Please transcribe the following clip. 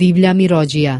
Divlja mirođija